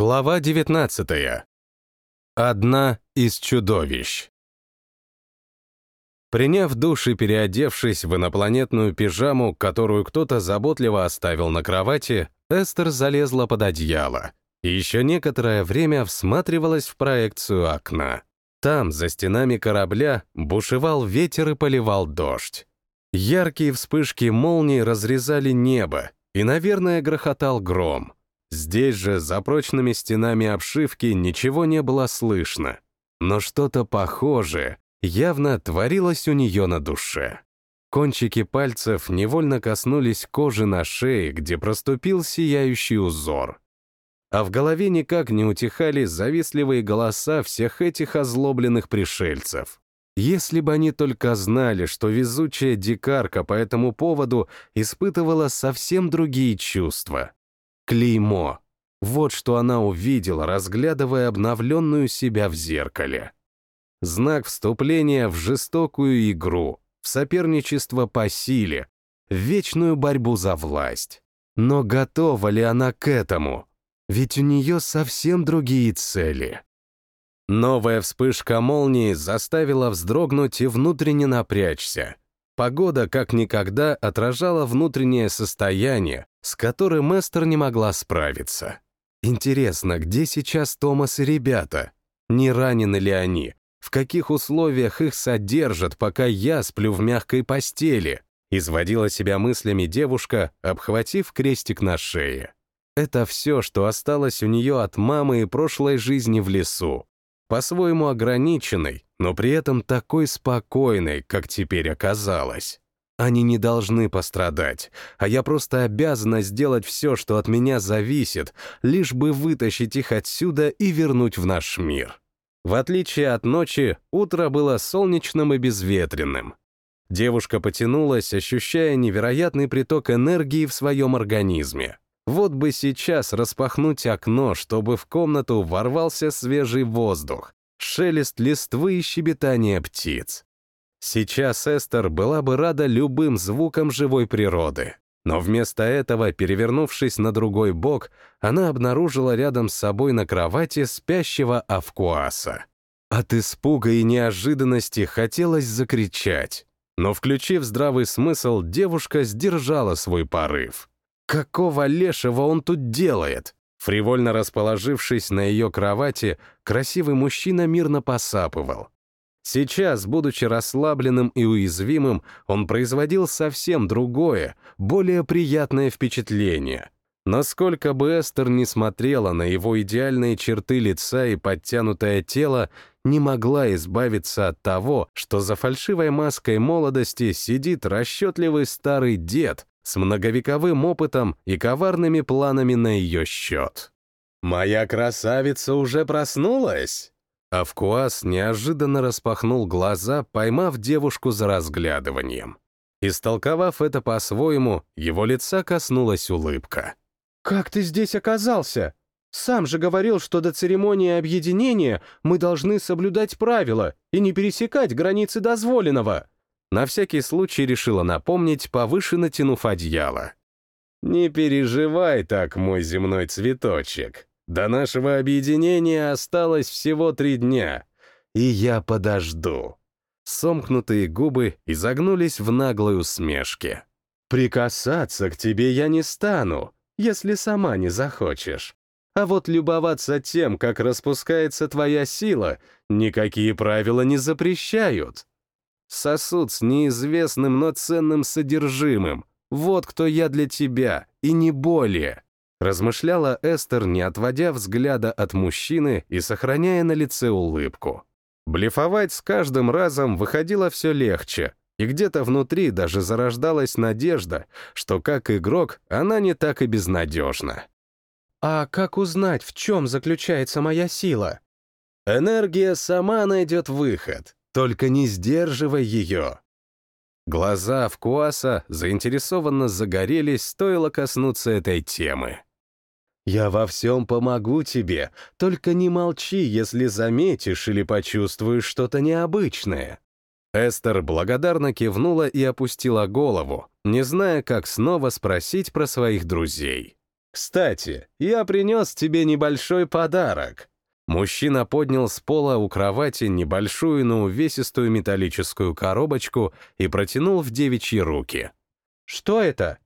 Глава 19. Одна из чудовищ. Приняв душ и переодевшись в инопланетную пижаму, которую кто-то заботливо оставил на кровати, Эстер залезла под одеяло и еще некоторое время всматривалась в проекцию окна. Там, за стенами корабля, бушевал ветер и поливал дождь. Яркие вспышки молний разрезали небо, и, наверное, грохотал гром — Здесь же, за прочными стенами обшивки, ничего не было слышно. Но что-то похожее явно творилось у нее на душе. Кончики пальцев невольно коснулись кожи на шее, где проступил сияющий узор. А в голове никак не утихали завистливые голоса всех этих озлобленных пришельцев. Если бы они только знали, что везучая дикарка по этому поводу испытывала совсем другие чувства — Клеймо. Вот что она увидела, разглядывая обновленную себя в зеркале. Знак вступления в жестокую игру, в соперничество по силе, в вечную борьбу за власть. Но готова ли она к этому? Ведь у нее совсем другие цели. Новая вспышка молнии заставила вздрогнуть и внутренне напрячься. Погода как никогда отражала внутреннее состояние, с которым Эстер не могла справиться. Интересно, где сейчас Томас и ребята? Не ранены ли они? В каких условиях их содержат, пока я сплю в мягкой постели? Изводила себя мыслями девушка, обхватив крестик на шее. Это все, что осталось у нее от мамы и прошлой жизни в лесу. По-своему ограниченной, но при этом такой спокойной, как теперь оказалось. Они не должны пострадать, а я просто обязана сделать все, что от меня зависит, лишь бы вытащить их отсюда и вернуть в наш мир. В отличие от ночи, утро было солнечным и безветренным. Девушка потянулась, ощущая невероятный приток энергии в своем организме. Вот бы сейчас распахнуть окно, чтобы в комнату ворвался свежий воздух, шелест листвы и щебетание птиц. Сейчас Эстер была бы рада любым звукам живой природы. Но вместо этого, перевернувшись на другой бок, она обнаружила рядом с собой на кровати спящего Авкуаса. От испуга и неожиданности хотелось закричать. Но, включив здравый смысл, девушка сдержала свой порыв. Какого лешего он тут делает? Фривольно расположившись на ее кровати, красивый мужчина мирно посапывал. Сейчас, будучи расслабленным и уязвимым, он производил совсем другое, более приятное впечатление. Насколько бы Эстер не смотрела на его идеальные черты лица и подтянутое тело, не могла избавиться от того, что за фальшивой маской молодости сидит расчетливый старый дед с многовековым опытом и коварными планами на ее счет. «Моя красавица уже проснулась?» Авкуас неожиданно распахнул глаза, поймав девушку за разглядыванием. Истолковав это по-своему, его лица коснулась улыбка. «Как ты здесь оказался? Сам же говорил, что до церемонии объединения мы должны соблюдать правила и не пересекать границы дозволенного». На всякий случай решила напомнить, повыше натянув одеяло. «Не переживай так, мой земной цветочек. До нашего объединения осталось всего три дня, и я подожду. Сомкнутые губы изогнулись в наглой усмешке. Прикасаться к тебе я не стану, если сама не захочешь. А вот любоваться тем, как распускается твоя сила, никакие правила не запрещают. Сосуд с неизвестным, но ценным содержимым. Вот кто я для тебя, и не более размышляла Эстер, не отводя взгляда от мужчины и сохраняя на лице улыбку. Блефовать с каждым разом выходило все легче, и где-то внутри даже зарождалась надежда, что как игрок она не так и безнадежна. «А как узнать, в чем заключается моя сила?» «Энергия сама найдет выход, только не сдерживай ее», Глаза Авкуаса заинтересованно загорелись, стоило коснуться этой темы. Я во всем помогу тебе, только не молчи, если заметишь или почувствуешь что-то необычное». Эстер благодарно кивнула и опустила голову, не зная, как снова спросить про своих друзей. Кстати, я принес тебе небольшой подарок. Мужчина поднял с пола у кровати небольшую, но увесистую металлическую коробочку и протянул в девичьи руки. «Что это?»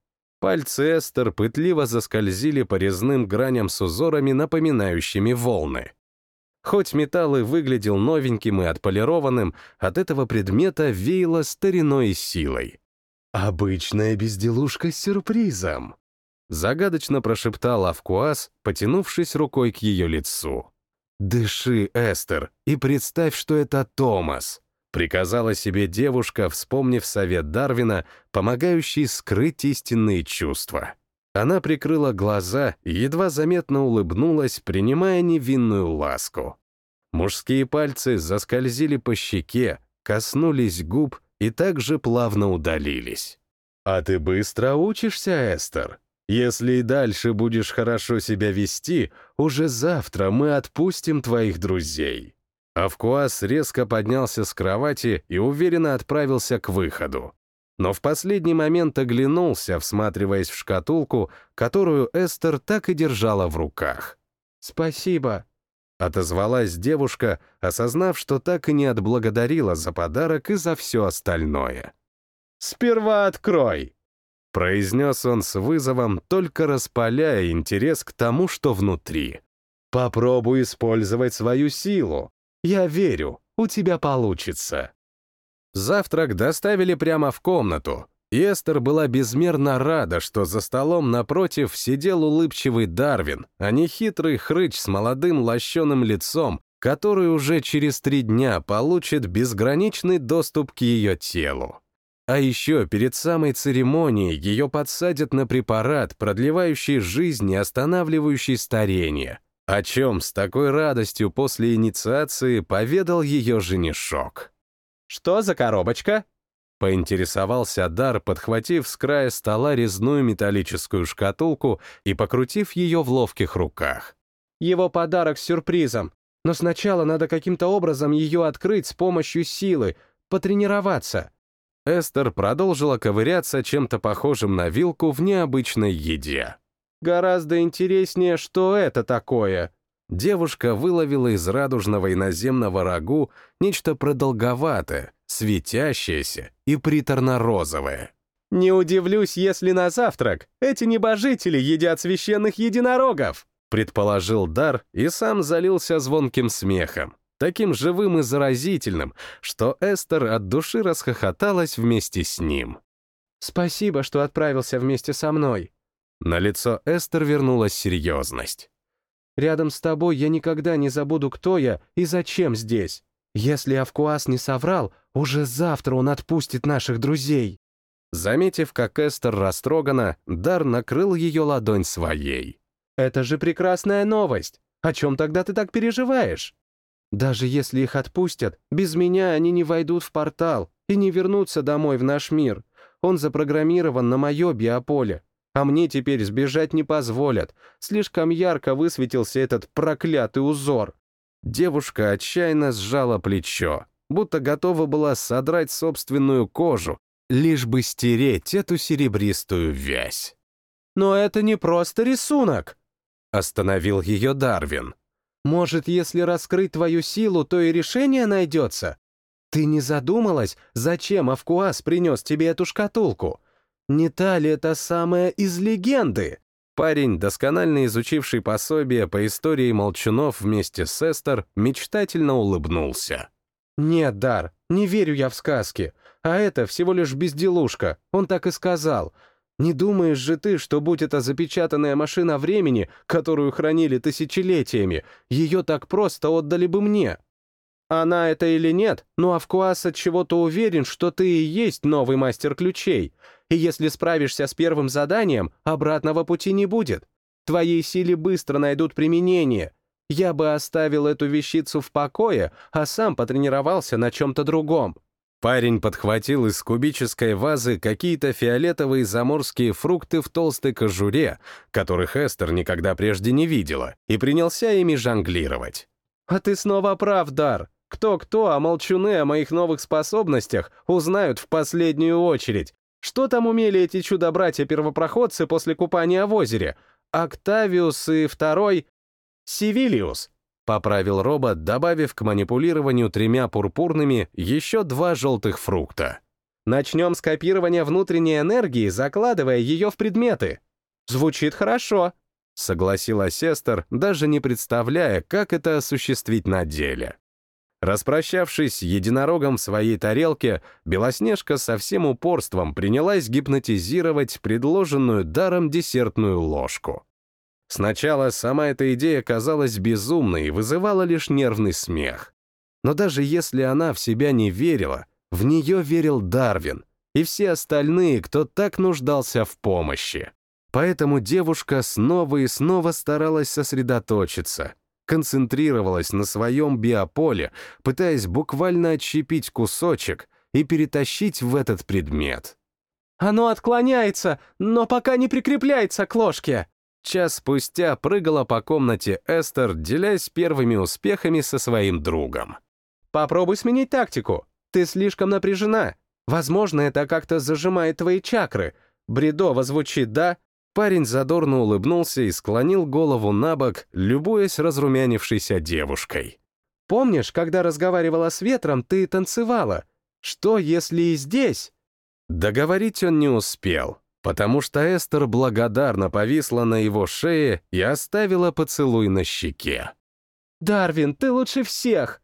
Пальцы Эстер пытливо заскользили по резным граням с узорами, напоминающими волны. Хоть металл и выглядел новеньким и отполированным, от этого предмета веяло стариной и силой. «Обычная безделушка с сюрпризом», — загадочно прошептал Авкуас, потянувшись рукой к ее лицу. «Дыши, Эстер, и представь, что это Томас», приказала себе девушка, вспомнив совет Дарвина, помогающий скрыть истинные чувства. Она прикрыла глаза и едва заметно улыбнулась, принимая невинную ласку. Мужские пальцы заскользили по щеке, коснулись губ и также плавно удалились. «А ты быстро учишься, Эстер? Если и дальше будешь хорошо себя вести, уже завтра мы отпустим твоих друзей». Авкуас резко поднялся с кровати и уверенно отправился к выходу. Но в последний момент оглянулся, всматриваясь в шкатулку, которую Эстер так и держала в руках. «Спасибо», — отозвалась девушка, осознав, что так и не отблагодарила за подарок и за все остальное. «Сперва открой», — произнес он с вызовом, только распаляя интерес к тому, что внутри. «Попробуй использовать свою силу. Я верю, у тебя получится. Завтрак доставили прямо в комнату, и Эстер была безмерно рада, что за столом напротив сидел улыбчивый Дарвин, а не хитрый хрыч с молодым лощеным лицом, который уже через три дня получит безграничный доступ к ее телу. А еще перед самой церемонией ее подсадят на препарат, продлевающий жизнь и останавливающий старение, о чем с такой радостью после инициации поведал ее женишок. «Что за коробочка?» Поинтересовался Дар, подхватив с края стола резную металлическую шкатулку и покрутив ее в ловких руках. «Его подарок с сюрпризом. Но сначала надо каким-то образом ее открыть с помощью силы, потренироваться». Эстер продолжила ковыряться чем-то похожим на вилку в необычной еде. Гораздо интереснее, что это такое. Девушка выловила из радужного иноземного рагу нечто продолговатое, светящееся и приторно-розовое. «Не удивлюсь, если на завтрак эти небожители едят священных единорогов», предположил Дар и сам залился звонким смехом, таким живым и заразительным, что Эстер от души расхохоталась вместе с ним. «Спасибо, что отправился вместе со мной», на лицо Эстер вернулась серьезность. «Рядом с тобой я никогда не забуду, кто я и зачем здесь. Если Авкуас не соврал, уже завтра он отпустит наших друзей». Заметив, как Эстер растрогана, Дар накрыл ее ладонь своей. «Это же прекрасная новость! О чем тогда ты так переживаешь? Даже если их отпустят, без меня они не войдут в портал и не вернутся домой в наш мир. Он запрограммирован на мое биополе, а мне теперь сбежать не позволят. Слишком ярко высветился этот проклятый узор. Девушка отчаянно сжала плечо, будто готова была содрать собственную кожу, лишь бы стереть эту серебристую вязь. «Но это не просто рисунок!» — остановил ее Дарвин. «Может, если раскрыть твою силу, то и решение найдется? Ты не задумалась, зачем Авкуас принес тебе эту шкатулку? Не та ли это самая из легенды? Парень, досконально изучивший пособие по истории молчунов вместе с Эстер, мечтательно улыбнулся. «Нет, Дар, не верю я в сказки. А это всего лишь безделушка, он так и сказал. Не думаешь же ты, что будь это запечатанная машина времени, которую хранили тысячелетиями, ее так просто отдали бы мне?» Она это или нет, но Авкуас от чего-то уверен, что ты и есть новый мастер ключей. И если справишься с первым заданием, обратного пути не будет. Твоей силе быстро найдут применение. Я бы оставил эту вещицу в покое, а сам потренировался на чем-то другом. Парень подхватил из кубической вазы какие-то фиолетовые заморские фрукты в толстой кожуре, которых Эстер никогда прежде не видела, и принялся ими жонглировать. «А ты снова прав, Дар. Кто-кто, а молчуны о моих новых способностях узнают в последнюю очередь. Что там умели эти чудо-братья-первопроходцы после купания в озере? Октавиус и второй — Сивилиус, поправил робот, добавив к манипулированию тремя пурпурными еще два желтых фрукта. Начнем с копирования внутренней энергии, закладывая ее в предметы. Звучит хорошо, согласилась Эстер, даже не представляя, как это осуществить на деле. Распрощавшись единорогом в своей тарелке, Белоснежка со всем упорством принялась гипнотизировать предложенную даром десертную ложку. Сначала сама эта идея казалась безумной и вызывала лишь нервный смех. Но даже если она в себя не верила, в нее верил Дарвин и все остальные, кто так нуждался в помощи. Поэтому девушка снова и снова старалась сосредоточиться, концентрировалась на своем биополе, пытаясь буквально отщепить кусочек и перетащить в этот предмет. «Оно отклоняется, но пока не прикрепляется к ложке!» Час спустя прыгала по комнате Эстер, делясь первыми успехами со своим другом. «Попробуй сменить тактику. Ты слишком напряжена. Возможно, это как-то зажимает твои чакры. Бредово звучит, да? Парень задорно улыбнулся и склонил голову на бок, любуясь разрумянившейся девушкой. «Помнишь, когда разговаривала с ветром, ты танцевала? Что, если и здесь?» Договорить он не успел, потому что Эстер благодарно повисла на его шее и оставила поцелуй на щеке. «Дарвин, ты лучше всех!»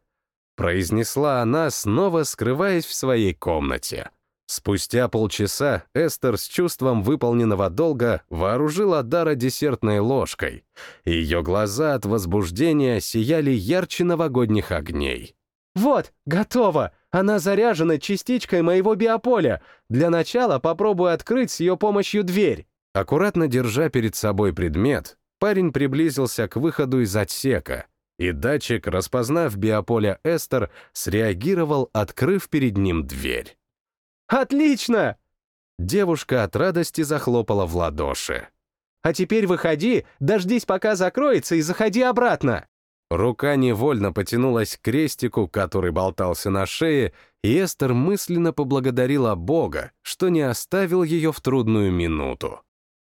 произнесла она, снова скрываясь в своей комнате. Спустя полчаса Эстер с чувством выполненного долга вооружила Дара десертной ложкой, ее глаза от возбуждения сияли ярче новогодних огней. «Вот, готово! Она заряжена частичкой моего биополя. Для начала попробую открыть с ее помощью дверь». Аккуратно держа перед собой предмет, парень приблизился к выходу из отсека, и датчик, распознав биополя Эстер, среагировал, открыв перед ним дверь. «Отлично!» Девушка от радости захлопала в ладоши. «А теперь выходи, дождись, пока закроется, и заходи обратно!» Рука невольно потянулась к крестику, который болтался на шее, и Эстер мысленно поблагодарила Бога, что не оставил ее в трудную минуту.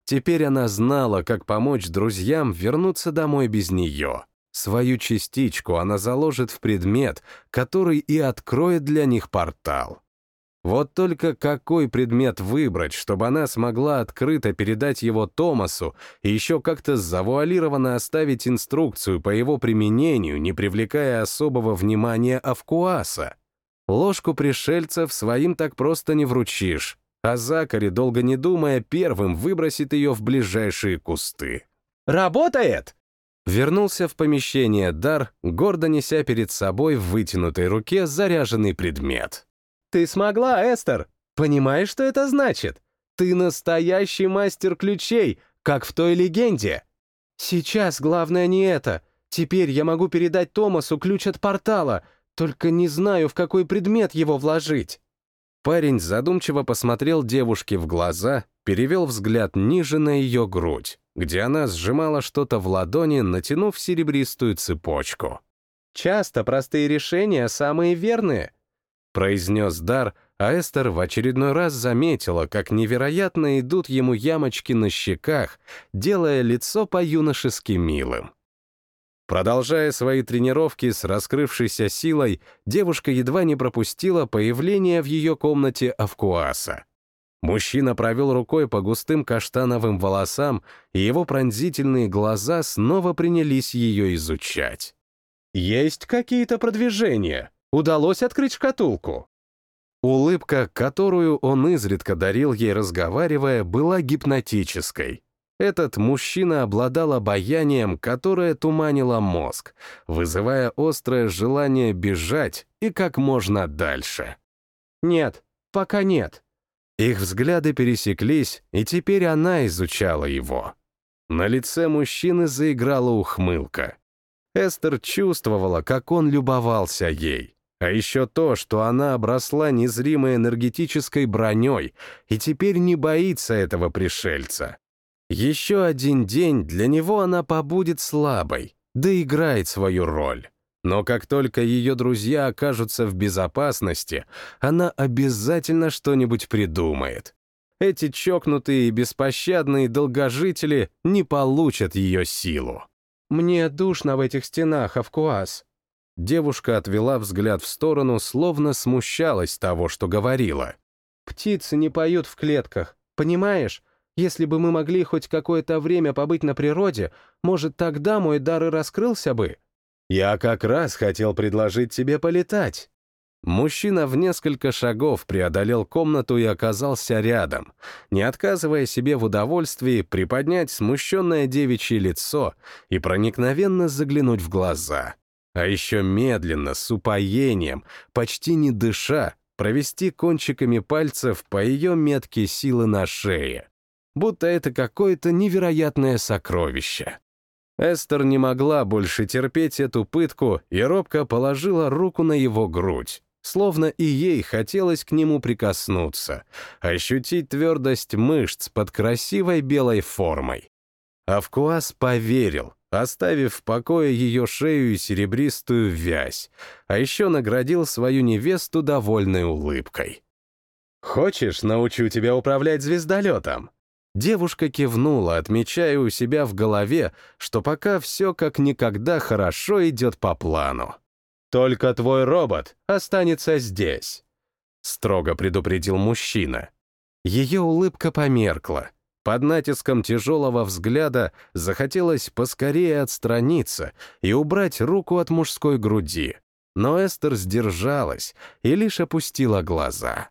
Теперь она знала, как помочь друзьям вернуться домой без нее. Свою частичку она заложит в предмет, который и откроет для них портал. Вот только какой предмет выбрать, чтобы она смогла открыто передать его Томасу и еще как-то завуалированно оставить инструкцию по его применению, не привлекая особого внимания Авкуаса? Ложку пришельцев своим так просто не вручишь, а Закари, долго не думая, первым выбросит ее в ближайшие кусты. «Работает!» Вернулся в помещение Дар, гордо неся перед собой в вытянутой руке заряженный предмет. Ты смогла, Эстер! Понимаешь, что это значит? Ты настоящий мастер ключей, как в той легенде. Сейчас главное не это. Теперь я могу передать Томасу ключ от портала, только не знаю, в какой предмет его вложить. Парень задумчиво посмотрел девушке в глаза, перевел взгляд ниже на ее грудь, где она сжимала что-то в ладони, натянув серебристую цепочку. Часто простые решения самые верные — произнес Дар, а Эстер в очередной раз заметила, как невероятно идут ему ямочки на щеках, делая лицо по-юношески милым. Продолжая свои тренировки с раскрывшейся силой, девушка едва не пропустила появление в ее комнате Авкуаса. Мужчина провел рукой по густым каштановым волосам, и его пронзительные глаза снова принялись ее изучать. «Есть какие-то продвижения?» Удалось открыть шкатулку. Улыбка, которую он изредка дарил ей, разговаривая, была гипнотической. Этот мужчина обладал обаянием, которое туманило мозг, вызывая острое желание бежать и как можно дальше. «Нет, пока нет». Их взгляды пересеклись, и теперь она изучала его. На лице мужчины заиграла ухмылка. Эстер чувствовала, как он любовался ей. А еще то, что она обросла незримой энергетической броней и теперь не боится этого пришельца. Еще один день для него она побудет слабой, да играет свою роль. Но как только ее друзья окажутся в безопасности, она обязательно что-нибудь придумает. эти чокнутые и беспощадные долгожители не получат ее силу. «Мне душно в этих стенах, Авкуас». Девушка отвела взгляд в сторону, словно смущалась того, что говорила. «Птицы не поют в клетках, понимаешь? Если бы мы могли хоть какое-то время побыть на природе, может, тогда мой дар и раскрылся бы?» «Я как раз хотел предложить тебе полетать». Мужчина в несколько шагов преодолел комнату и оказался рядом, не отказывая себе в удовольствии приподнять смущенное девичье лицо и проникновенно заглянуть в глаза. А еще медленно, с упоением, почти не дыша, провести кончиками пальцев по ее метке силы на шее. Будто это какое-то невероятное сокровище. Эстер не могла больше терпеть эту пытку и робко положила руку на его грудь, словно и ей хотелось к нему прикоснуться, ощутить твердость мышц под красивой белой формой. Авкуас поверил, оставив в покое ее шею и серебристую вязь, а еще наградил свою невесту довольной улыбкой. «Хочешь, научу тебя управлять звездолетом?» Девушка кивнула, отмечая у себя в голове, что пока все как никогда хорошо идет по плану. «Только твой робот останется здесь», — строго предупредил мужчина. Ее улыбка померкла. Под натиском тяжелого взгляда захотелось поскорее отстраниться и убрать руку от мужской груди. Но Эстер сдержалась и лишь опустила глаза.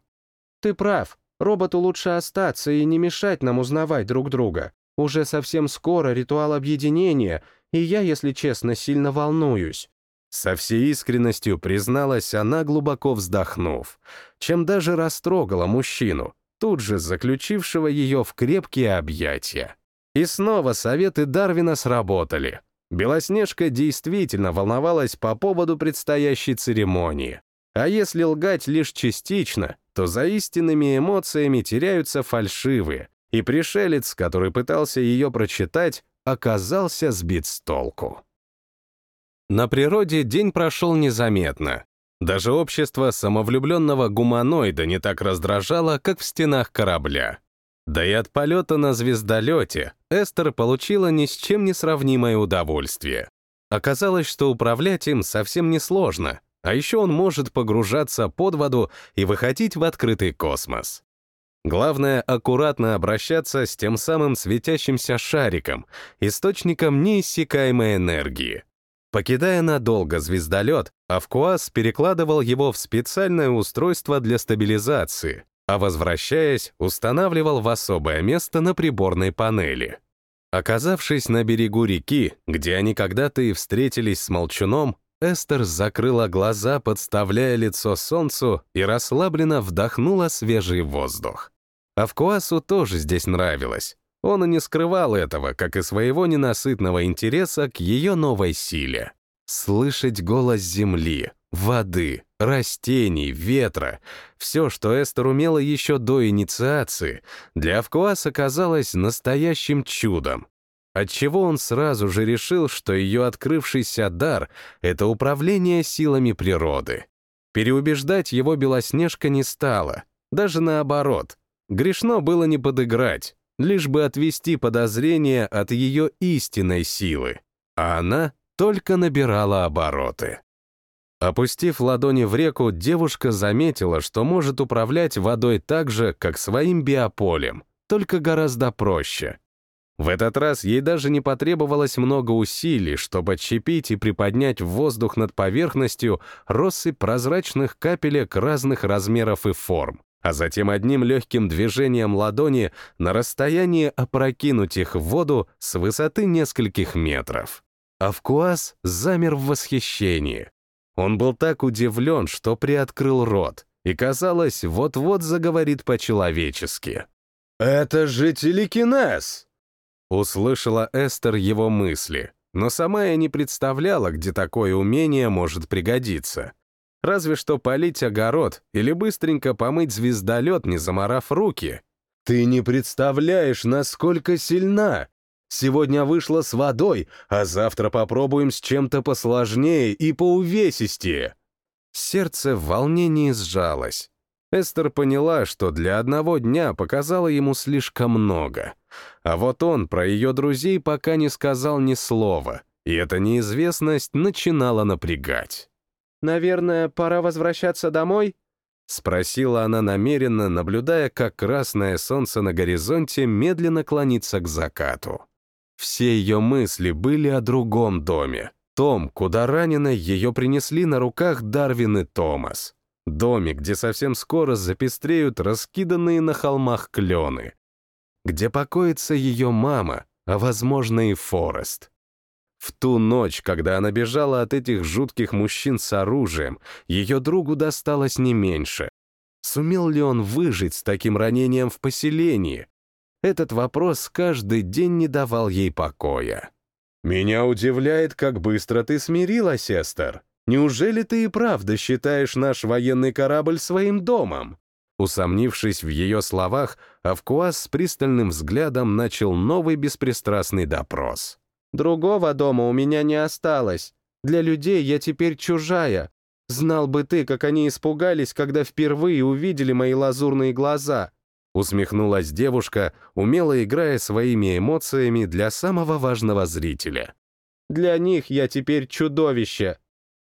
«Ты прав. Роботу лучше остаться и не мешать нам узнавать друг друга. Уже совсем скоро ритуал объединения, и я, если честно, сильно волнуюсь». Со всей искренностью призналась она, глубоко вздохнув, чем даже растрогала мужчину, тут же заключившего ее в крепкие объятия. И снова советы Дарвина сработали. Белоснежка действительно волновалась по поводу предстоящей церемонии. А если лгать лишь частично, то за истинными эмоциями теряются фальшивые, и пришелец, который пытался ее прочитать, оказался сбит с толку. На природе день прошел незаметно. Даже общество самовлюбленного гуманоида не так раздражало, как в стенах корабля. Да и от полета на звездолете Эстер получила ни с чем не сравнимое удовольствие. Оказалось, что управлять им совсем несложно, а еще он может погружаться под воду и выходить в открытый космос. Главное — аккуратно обращаться с тем самым светящимся шариком, источником неиссякаемой энергии. Покидая надолго звездолет, Авкуас перекладывал его в специальное устройство для стабилизации, а возвращаясь, устанавливал в особое место на приборной панели. Оказавшись на берегу реки, где они когда-то и встретились с Молчуном, Эстер закрыла глаза, подставляя лицо солнцу, и расслабленно вдохнула свежий воздух. Авкуасу тоже здесь нравилось. Он и не скрывал этого, как и своего ненасытного интереса к ее новой силе. Слышать голос земли, воды, растений, ветра — все, что Эстер умела еще до инициации, для Авкуаса казалось настоящим чудом, отчего он сразу же решил, что ее открывшийся дар — это управление силами природы. Переубеждать его Белоснежка не стала, даже наоборот. Грешно было не подыграть, лишь бы отвести подозрения от ее истинной силы, а она только набирала обороты. Опустив ладони в реку, девушка заметила, что может управлять водой так же, как своим биополем, только гораздо проще. В этот раз ей даже не потребовалось много усилий, чтобы отщепить и приподнять в воздух над поверхностью россыпь прозрачных капелек разных размеров и форм, а затем одним легким движением ладони на расстоянии опрокинуть их в воду с высоты нескольких метров. Авкуас замер в восхищении. Он был так удивлен, что приоткрыл рот, и, казалось, вот-вот заговорит по-человечески. «Это же телекинез!» Услышала Эстер его мысли, но сама я не представляла, где такое умение может пригодиться. Разве что полить огород или быстренько помыть звездолет, не заморав руки. «Ты не представляешь, насколько сильна! Сегодня вышла с водой, а завтра попробуем с чем-то посложнее и поувесистее!» Сердце в волнении сжалось. Эстер поняла, что для одного дня показала ему слишком много. А вот он про ее друзей пока не сказал ни слова, и эта неизвестность начинала напрягать. «Наверное, пора возвращаться домой?» — спросила она намеренно, наблюдая, как красное солнце на горизонте медленно клонится к закату. Все ее мысли были о другом доме, том, куда раненой ее принесли на руках Дарвин и Томас. Домик, где совсем скоро запестреют раскиданные на холмах клены. Где покоится ее мама, а, возможно, и Форест. В ту ночь, когда она бежала от этих жутких мужчин с оружием, ее другу досталось не меньше. Сумел ли он выжить с таким ранением в поселении? Этот вопрос каждый день не давал ей покоя. «Меня удивляет, как быстро ты смирилась, Эстер. Неужели ты и правда считаешь наш военный корабль своим домом?» Усомнившись в ее словах, Авкуас с пристальным взглядом начал новый беспристрастный допрос. Другого дома у меня не осталось. Для людей я теперь чужая. Знал бы ты, как они испугались, когда впервые увидели мои лазурные глаза. Усмехнулась девушка, умело играя своими эмоциями для самого важного зрителя. Для них я теперь чудовище.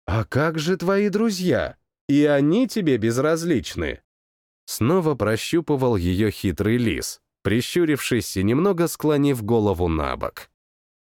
А как же твои друзья? И они тебе безразличны? Снова прощупывал ее хитрый лис, прищурившись и немного склонив голову на бок.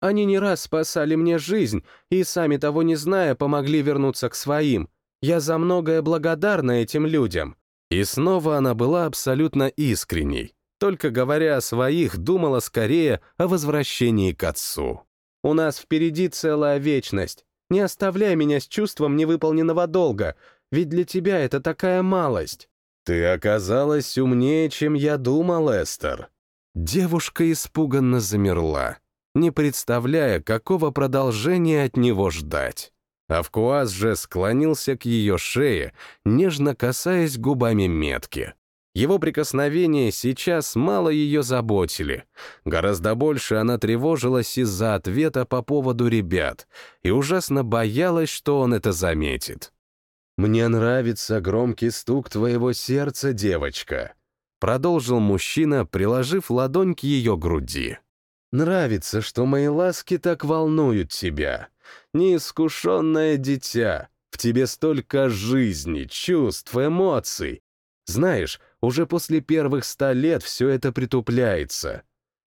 Они не раз спасали мне жизнь и, сами того не зная, помогли вернуться к своим. Я за многое благодарна этим людям». И снова она была абсолютно искренней. Только говоря о своих, думала скорее о возвращении к отцу. «У нас впереди целая вечность. Не оставляй меня с чувством невыполненного долга, ведь для тебя это такая малость». «Ты оказалась умнее, чем я думал, Эстер». Девушка испуганно замерла не представляя, какого продолжения от него ждать. Авкуаз же склонился к ее шее, нежно касаясь губами метки. Его прикосновения сейчас мало ее заботили. Гораздо больше она тревожилась из-за ответа по поводу ребят и ужасно боялась, что он это заметит. «Мне нравится громкий стук твоего сердца, девочка», продолжил мужчина, приложив ладонь к ее груди. Нравится, что мои ласки так волнуют тебя. Неискушенное дитя, в тебе столько жизни, чувств, эмоций. Знаешь, уже после первых ста лет все это притупляется.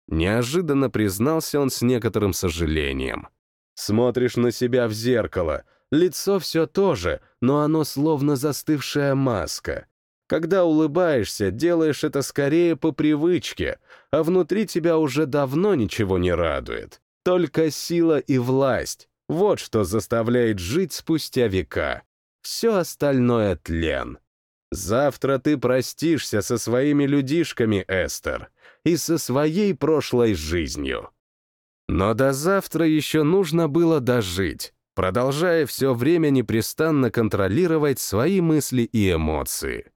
Неожиданно признался он с некоторым сожалением. Смотришь на себя в зеркало, лицо все то же, но оно словно застывшая маска. Когда улыбаешься, делаешь это скорее по привычке, а внутри тебя уже давно ничего не радует. Только сила и власть — вот что заставляет жить спустя века. Все остальное — тлен. Завтра ты простишься со своими людишками, Эстер, и со своей прошлой жизнью. Но до завтра еще нужно было дожить, продолжая все время непрестанно контролировать свои мысли и эмоции.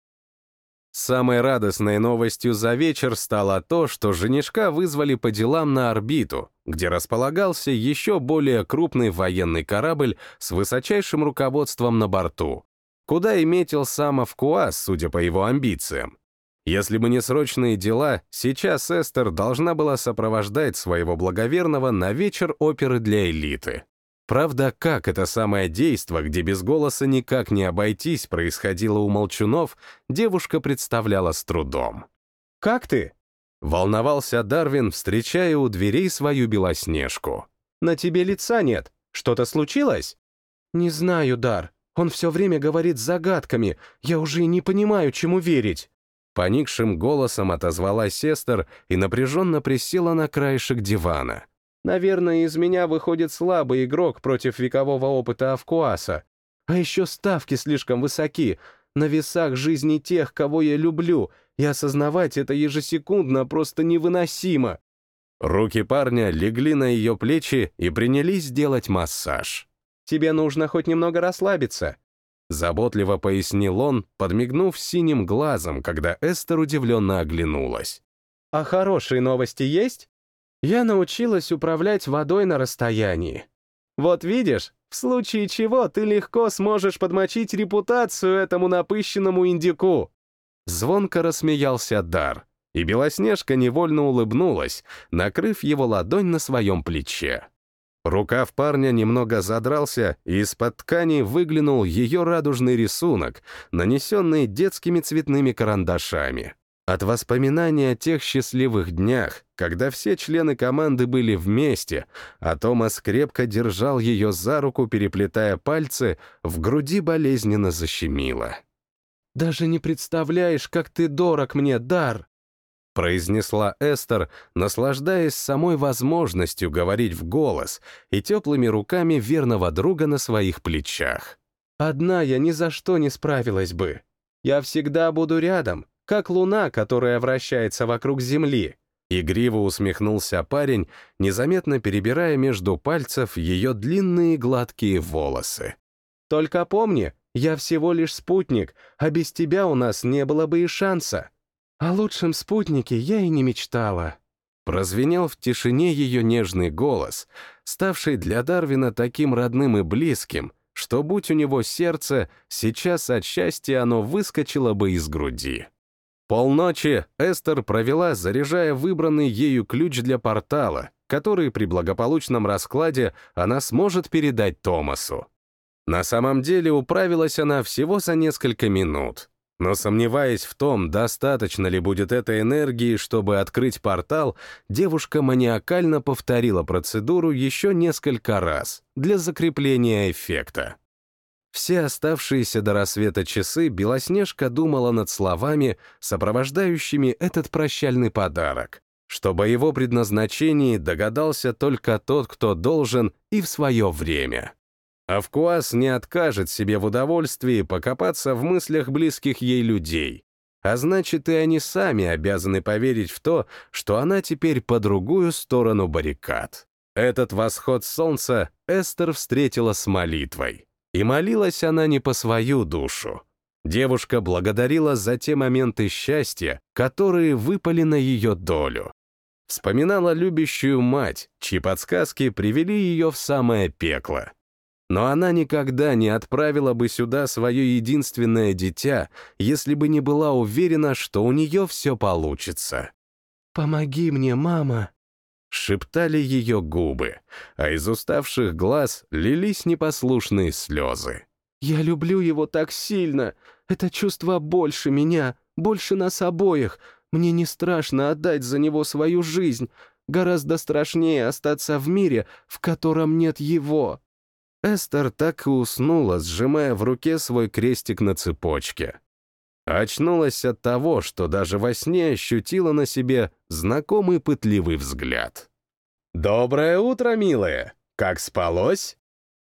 Самой радостной новостью за вечер стало то, что женишка вызвали по делам на орбиту, где располагался еще более крупный военный корабль с высочайшим руководством на борту, куда и метил сам Авкуас, судя по его амбициям. Если бы не срочные дела, сейчас Эстер должна была сопровождать своего благоверного на вечер оперы для элиты. Правда, как это самое действо, где без голоса никак не обойтись, происходило у молчунов, девушка представляла с трудом. «Как ты?» — волновался Дарвин, встречая у дверей свою белоснежку. «На тебе лица нет. Что-то случилось?» «Не знаю, Дар. Он все время говорит загадками. Я уже и не понимаю, чему верить». Поникшим голосом отозвалась сестер и напряженно присела на краешек дивана. Наверное, из меня выходит слабый игрок против векового опыта Авкуаса. А еще ставки слишком высоки, на весах жизни тех, кого я люблю, и осознавать это ежесекундно просто невыносимо. Руки парня легли на ее плечи и принялись делать массаж. «Тебе нужно хоть немного расслабиться», — заботливо пояснил он, подмигнув синим глазом, когда Эстер удивленно оглянулась. «А хорошие новости есть?» Я научилась управлять водой на расстоянии. Вот видишь, в случае чего ты легко сможешь подмочить репутацию этому напыщенному индику. Звонко рассмеялся Дар, и Белоснежка невольно улыбнулась, накрыв его ладонь на своем плече. Рукав парня немного задрался, и из-под ткани выглянул ее радужный рисунок, нанесенный детскими цветными карандашами. От воспоминания о тех счастливых днях, когда все члены команды были вместе, а Томас крепко держал ее за руку, переплетая пальцы, в груди болезненно защемило. «Даже не представляешь, как ты дорог мне, Дар!» произнесла Эстер, наслаждаясь самой возможностью говорить в голос и теплыми руками верного друга на своих плечах. «Одна я ни за что не справилась бы. Я всегда буду рядом, как луна, которая вращается вокруг Земли». Игриво усмехнулся парень, незаметно перебирая между пальцев ее длинные гладкие волосы. «Только помни, я всего лишь спутник, а без тебя у нас не было бы и шанса. О лучшем спутнике я и не мечтала». Прозвенел в тишине ее нежный голос, ставший для Дарвина таким родным и близким, что, будь у него сердце, сейчас от счастья оно выскочило бы из груди. Полночи Эстер провела, заряжая выбранный ею ключ для портала, который при благополучном раскладе она сможет передать Томасу. На самом деле управилась она всего за несколько минут, но сомневаясь в том, достаточно ли будет этой энергии, чтобы открыть портал, девушка маниакально повторила процедуру еще несколько раз для закрепления эффекта. Все оставшиеся до рассвета часы Белоснежка думала над словами, сопровождающими этот прощальный подарок, чтобы его предназначении догадался только тот, кто должен, и в свое время. Авкуас не откажет себе в удовольствии покопаться в мыслях близких ей людей, а значит, и они сами обязаны поверить в то, что она теперь по другую сторону баррикад. Этот восход солнца Эстер встретила с молитвой. И молилась она не по свою душу. Девушка благодарила за те моменты счастья, которые выпали на ее долю. Вспоминала любящую мать, чьи подсказки привели ее в самое пекло. Но она никогда не отправила бы сюда свое единственное дитя, если бы не была уверена, что у нее все получится. «Помоги мне, мама!» Шептали ее губы, а из уставших глаз лились непослушные слезы. «Я люблю его так сильно! Это чувство больше меня, больше нас обоих. Мне не страшно отдать за него свою жизнь. Гораздо страшнее остаться в мире, в котором нет его». Эстер так и уснула, сжимая в руке свой крестик на цепочке. Очнулась от того, что даже во сне ощутила на себе знакомый пытливый взгляд. «Доброе утро, милая! Как спалось?»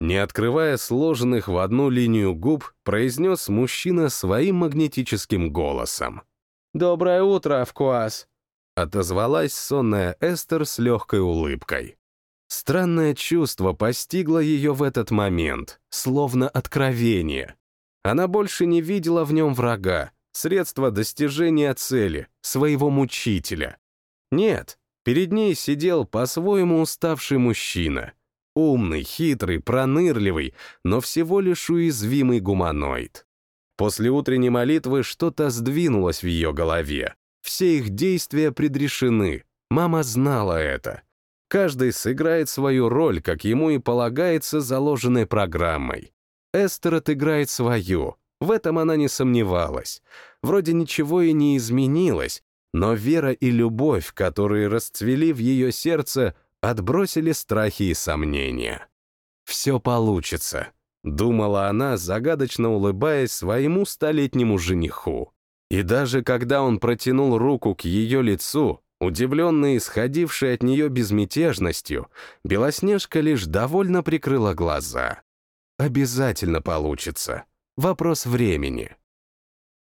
Не открывая сложенных в одну линию губ, произнес мужчина своим магнетическим голосом. «Доброе утро, Авкуас!» Отозвалась сонная Эстер с легкой улыбкой. Странное чувство постигло ее в этот момент, словно откровение. Она больше не видела в нем врага, средства достижения цели, своего мучителя. Нет, перед ней сидел по-своему уставший мужчина. Умный, хитрый, пронырливый, но всего лишь уязвимый гуманоид. После утренней молитвы что-то сдвинулось в ее голове. Все их действия предрешены. Мама знала это. Каждый сыграет свою роль, как ему и полагается заложенной программой. Эстер отыграет свою, в этом она не сомневалась. Вроде ничего и не изменилось, но вера и любовь, которые расцвели в ее сердце, отбросили страхи и сомнения. «Все получится», — думала она, загадочно улыбаясь своему столетнему жениху. И даже когда он протянул руку к ее лицу, Удивленная исходившей от нее безмятежностью, Белоснежка лишь довольно прикрыла глаза. Обязательно получится. Вопрос времени.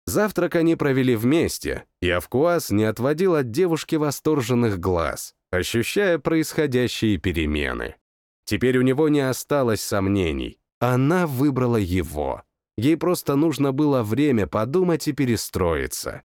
Завтрак они провели вместе, и Авкуас не отводил от девушки восторженных глаз, ощущая происходящие перемены. Теперь у него не осталось сомнений. Она выбрала его. Ей просто нужно было время подумать и перестроиться.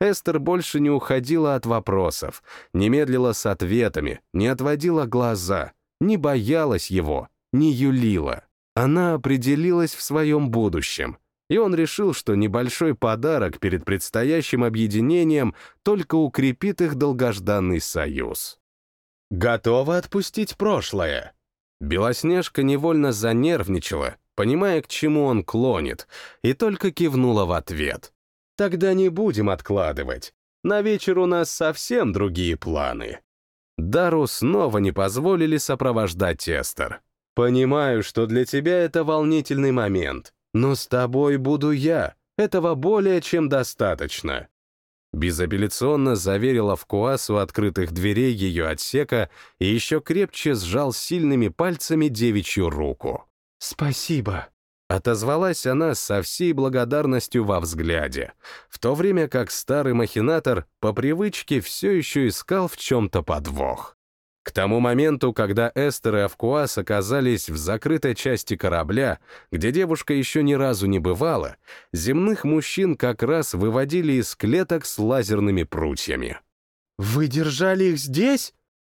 Эстер больше не уходила от вопросов, не медлила с ответами, не отводила глаза, не боялась его, не юлила. Она определилась в своем будущем. и он решил, что небольшой подарок перед предстоящим объединением только укрепит их долгожданный союз. «Готова отпустить прошлое?» Белоснежка невольно занервничала, понимая, к чему он клонит, и только кивнула в ответ. «Тогда не будем откладывать. На вечер у нас совсем другие планы». Дару снова не позволили сопровождать Эстер. «Понимаю, что для тебя это волнительный момент, но с тобой буду я. Этого более чем достаточно». Безапелляционно заверила в куасу открытых дверей ее отсека и еще крепче сжал сильными пальцами девичью руку. «Спасибо», Отозвалась она со всей благодарностью во взгляде, в то время как старый махинатор по привычке все еще искал в чем-то подвох. К тому моменту, когда Эстер и Авкуас оказались в закрытой части корабля, где девушка еще ни разу не бывала, земных мужчин как раз выводили из клеток с лазерными прутьями. «Вы держали их здесь?»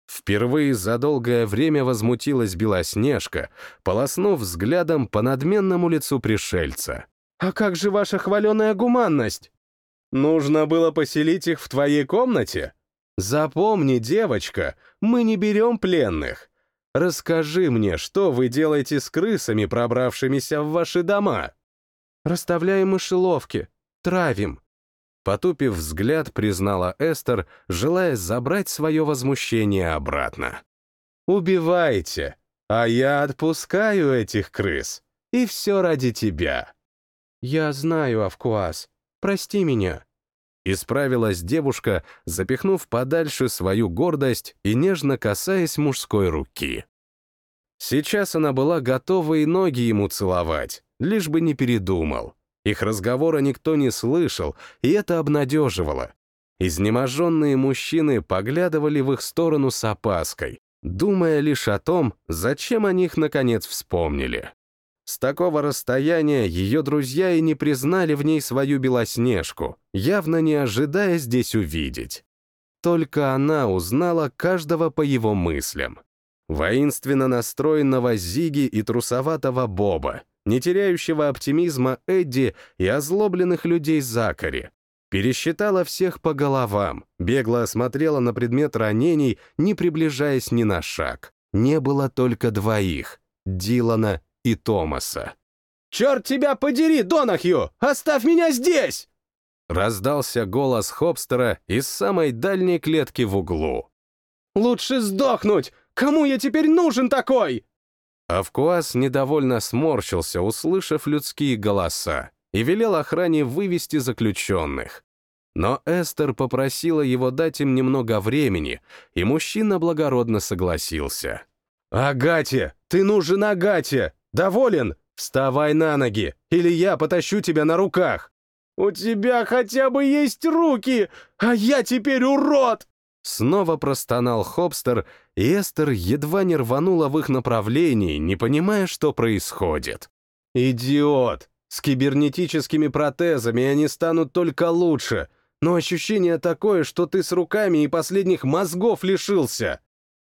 Впервые за долгое время возмутилась Белоснежка, полоснув взглядом по надменному лицу пришельца. «А как же ваша хваленая гуманность? Нужно было поселить их в твоей комнате? Запомни, девочка, мы не берем пленных. Расскажи мне, что вы делаете с крысами, пробравшимися в ваши дома?» «Расставляем мышеловки, травим, Потупив взгляд, признала Эстер, желая забрать свое возмущение обратно. «Убивайте, а я отпускаю этих крыс, и все ради тебя». «Я знаю, Авкуас, прости меня». Исправилась девушка, запихнув подальше свою гордость и нежно касаясь мужской руки. Сейчас она была готова и ноги ему целовать, лишь бы не передумал. Их разговора никто не слышал, и это обнадеживало. Изнеможенные мужчины поглядывали в их сторону с опаской, думая лишь о том, зачем они их наконец вспомнили. С такого расстояния ее друзья и не признали в ней свою Белоснежку, явно не ожидая здесь увидеть. Только она узнала каждого по его мыслям. Воинственно настроенного Зиги и трусоватого Боба, не теряющего оптимизма Эдди и озлобленных людей Закари. Пересчитала всех по головам, бегло осмотрела на предмет ранений, не приближаясь ни на шаг. Не было только двоих — Дилана и Томаса. «Черт тебя подери, Донахью! Оставь меня здесь!» Раздался голос Хопстера из самой дальней клетки в углу. «Лучше сдохнуть! Кому я теперь нужен такой?» Авкуас недовольно сморщился, услышав людские голоса, и велел охране вывести заключенных. Но Эстер попросила его дать им немного времени, и мужчина благородно согласился. «Агате! Ты нужен Агате! Доволен? Вставай на ноги, или я потащу тебя на руках!» «У тебя хотя бы есть руки, а я теперь урод!» Снова простонал Хобстер, и Эстер едва не рванула в их направлении, не понимая, что происходит. «Идиот! С кибернетическими протезами они станут только лучше, но ощущение такое, что ты с руками и последних мозгов лишился!»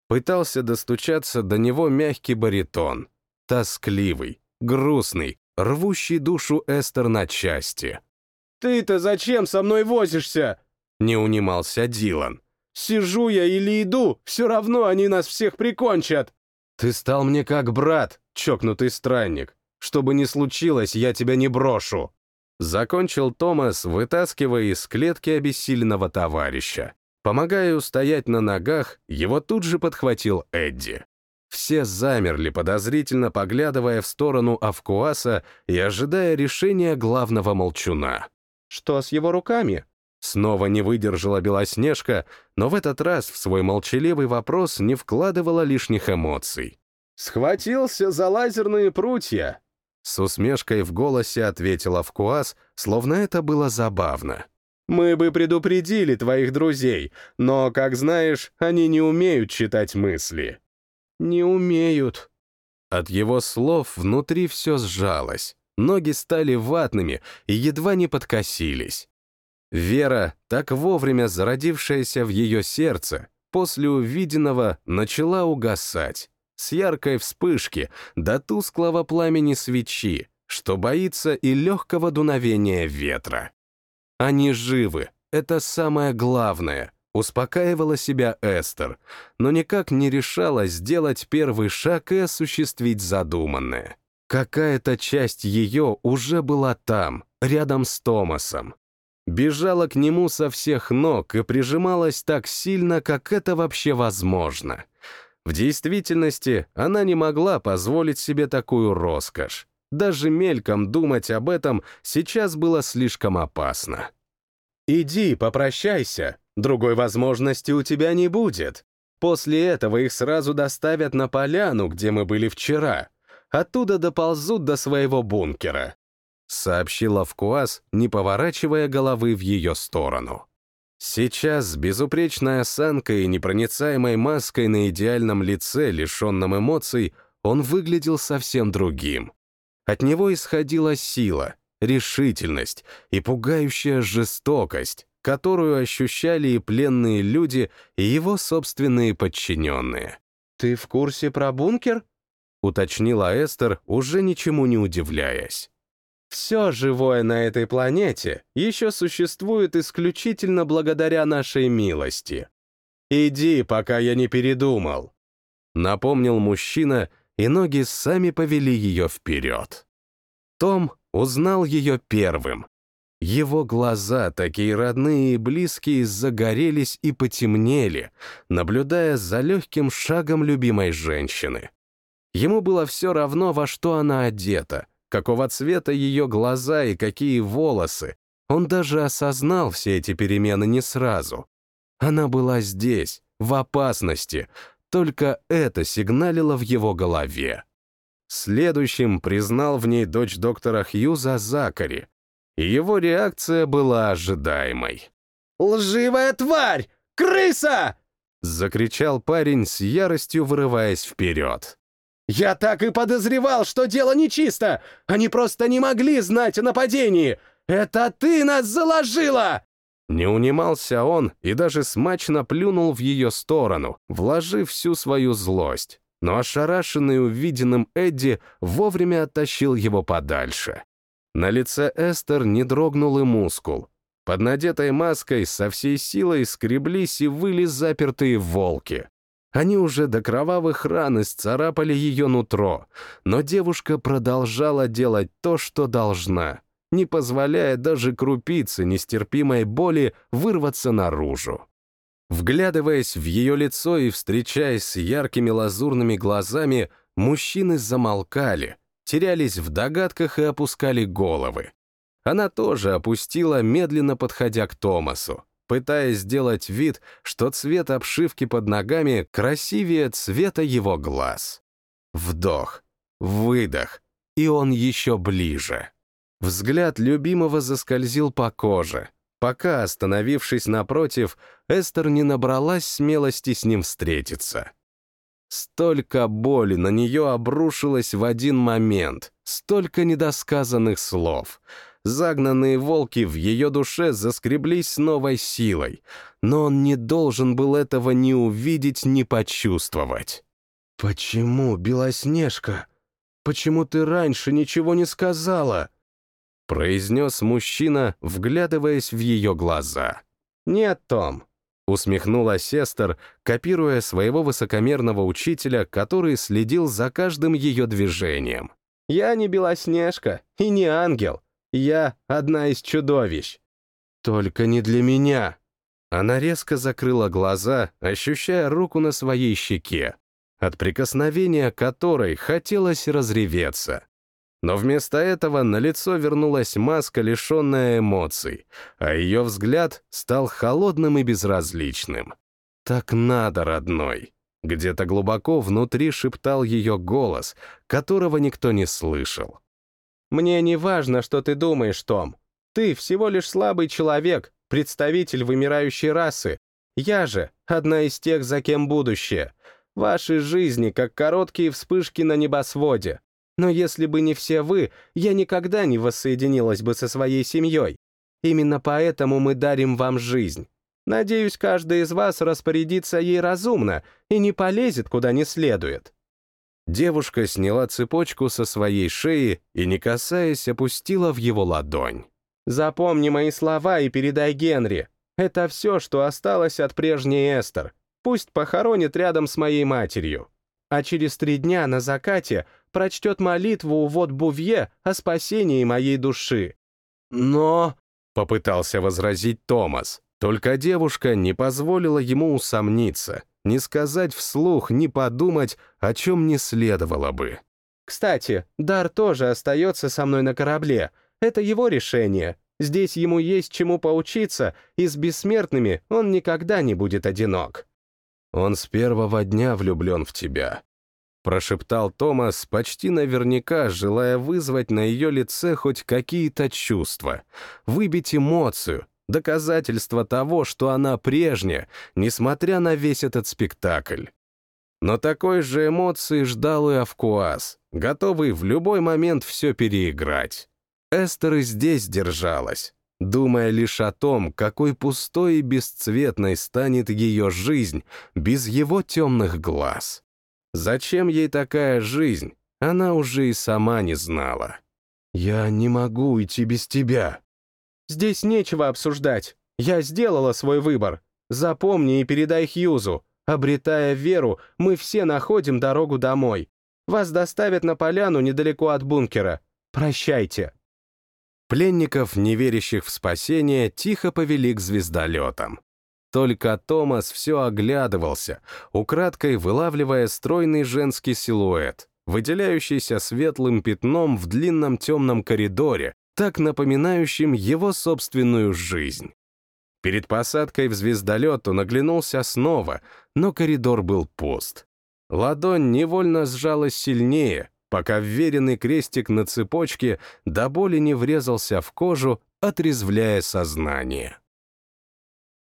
Пытался достучаться до него мягкий баритон. Тоскливый, грустный, рвущий душу Эстер на части. «Ты-то зачем со мной возишься?» — не унимался Дилан. Сижу я или иду, все равно они нас всех прикончат. Ты стал мне как брат, чокнутый странник. Что бы ни случилось, я тебя не брошу. Закончил Томас, вытаскивая из клетки обессиленного товарища. Помогая устоять на ногах, его тут же подхватил Эдди. Все замерли, подозрительно поглядывая в сторону Авкуаса и ожидая решения главного молчуна. «Что с его руками?» Снова не выдержала Белоснежка, но в этот раз в свой молчаливый вопрос не вкладывала лишних эмоций. «Схватился за лазерные прутья!» С усмешкой в голосе ответила Вкуас, словно это было забавно. «Мы бы предупредили твоих друзей, но, как знаешь, они не умеют читать мысли». «Не умеют». От его слов внутри все сжалось, ноги стали ватными и едва не подкосились. Вера, так вовремя зародившаяся в ее сердце, после увиденного начала угасать. С яркой вспышки до тусклого пламени свечи, что боится и легкого дуновения ветра. Они живы, это самое главное, успокаивала себя Эстер, но никак не решалась сделать первый шаг и осуществить задуманное. Какая-то часть ее уже была там, рядом с Томасом. Бежала к нему со всех ног и прижималась так сильно, как это вообще возможно. В действительности она не могла позволить себе такую роскошь. Даже мельком думать об этом сейчас было слишком опасно. «Иди, попрощайся, другой возможности у тебя не будет. После этого их сразу доставят на поляну, где мы были вчера. Оттуда доползут до своего бункера», — сообщила Вкуаз, не поворачивая головы в ее сторону. Сейчас с безупречной осанкой и непроницаемой маской на идеальном лице, лишенном эмоций, он выглядел совсем другим. От него исходила сила, решительность и пугающая жестокость, которую ощущали и пленные люди, и его собственные подчиненные. «Ты в курсе про бункер?» — уточнила Эстер, уже ничему не удивляясь. Все живое на этой планете еще существует исключительно благодаря нашей милости. Иди, пока я не передумал. Напомнил мужчина, и ноги сами повели ее вперед. Том узнал ее первым. Его глаза, такие родные и близкие, загорелись и потемнели, наблюдая за легким шагом любимой женщины. Ему было все равно, во что она одета, какого цвета ее глаза и какие волосы. Он даже осознал все эти перемены не сразу. Она была здесь, в опасности, только это сигналило в его голове. Следующим признал в ней дочь доктора Хьюза Закари, его реакция была ожидаемой. «Лживая тварь! Крыса!» — закричал парень с яростью, вырываясь вперед. «Я так и подозревал, что дело нечисто! Они просто не могли знать о нападении! Это ты нас заложила!» Не унимался он и даже смачно плюнул в ее сторону, вложив всю свою злость. Но ошарашенный увиденным Эдди вовремя оттащил его подальше. На лице Эстер не дрогнул и мускул. Под надетой маской со всей силой скреблись и выли запертые волки. Они уже до кровавых ран исцарапали ее нутро, но девушка продолжала делать то, что должна, не позволяя даже крупице нестерпимой боли вырваться наружу. Вглядываясь в ее лицо и встречаясь с яркими лазурными глазами, мужчины замолкали, терялись в догадках и опускали головы. Она тоже опустила, медленно подходя к Томасу пытаясь сделать вид, что цвет обшивки под ногами красивее цвета его глаз. Вдох, выдох, и он еще ближе. Взгляд любимого заскользил по коже, пока, остановившись напротив, Эстер не набралась смелости с ним встретиться. Столько боли на нее обрушилось в один момент, столько недосказанных слов — загнанные волки в ее душе заскреблись с новой силой, но он не должен был этого ни увидеть, ни почувствовать. «Почему, Белоснежка? Почему ты раньше ничего не сказала?» произнес мужчина, вглядываясь в ее глаза. «Нет, Том», — усмехнула сестер, копируя своего высокомерного учителя, который следил за каждым ее движением. «Я не Белоснежка и не ангел, я одна из чудовищ. Только не для меня. Она резко закрыла глаза, ощущая руку на своей щеке, от прикосновения которой хотелось разреветься. Но вместо этого на лицо вернулась маска, лишенная эмоций, а ее взгляд стал холодным и безразличным. «Так надо, родной!» Где-то глубоко внутри шептал ее голос, которого никто не слышал. Мне не важно, что ты думаешь, Том. Ты всего лишь слабый человек, представитель вымирающей расы. Я же одна из тех, за кем будущее. Ваши жизни, как короткие вспышки на небосводе. Но если бы не все вы, я никогда не воссоединилась бы со своей семьей. Именно поэтому мы дарим вам жизнь. Надеюсь, каждый из вас распорядится ей разумно и не полезет куда не следует. Девушка сняла цепочку со своей шеи и, не касаясь, опустила в его ладонь. «Запомни мои слова и передай Генри. Это все, что осталось от прежней Эстер. Пусть похоронит рядом с моей матерью. А через три дня на закате прочтет молитву у вод Бувье о спасении моей души. Но...» — попытался возразить Томас. Только девушка не позволила ему усомниться, не сказать вслух, не подумать, о чем не следовало бы. «Кстати, Дар тоже остается со мной на корабле. Это его решение. Здесь ему есть чему поучиться, и с бессмертными он никогда не будет одинок». «Он с первого дня влюблен в тебя», — прошептал Томас, почти наверняка желая вызвать на ее лице хоть какие-то чувства, выбить эмоцию, доказательство того, что она прежняя, несмотря на весь этот спектакль. Но такой же эмоции ждал и Авкуас, готовый в любой момент все переиграть. Эстер и здесь держалась, думая лишь о том, какой пустой и бесцветной станет ее жизнь без его темных глаз. Зачем ей такая жизнь, она уже и сама не знала. «Я не могу уйти без тебя», Здесь нечего обсуждать. Я сделала свой выбор. Запомни и передай Хьюзу. Обретая веру, мы все находим дорогу домой. Вас доставят на поляну недалеко от бункера. Прощайте. Пленников, не верящих в спасение, тихо повели к звездолетам. Только Томас все оглядывался, украдкой вылавливая стройный женский силуэт, выделяющийся светлым пятном в длинном темном коридоре, так напоминающим его собственную жизнь. Перед посадкой в звездолет он оглянулся снова, но коридор был пуст. Ладонь невольно сжалась сильнее, пока вверенный крестик на цепочке до боли не врезался в кожу, отрезвляя сознание.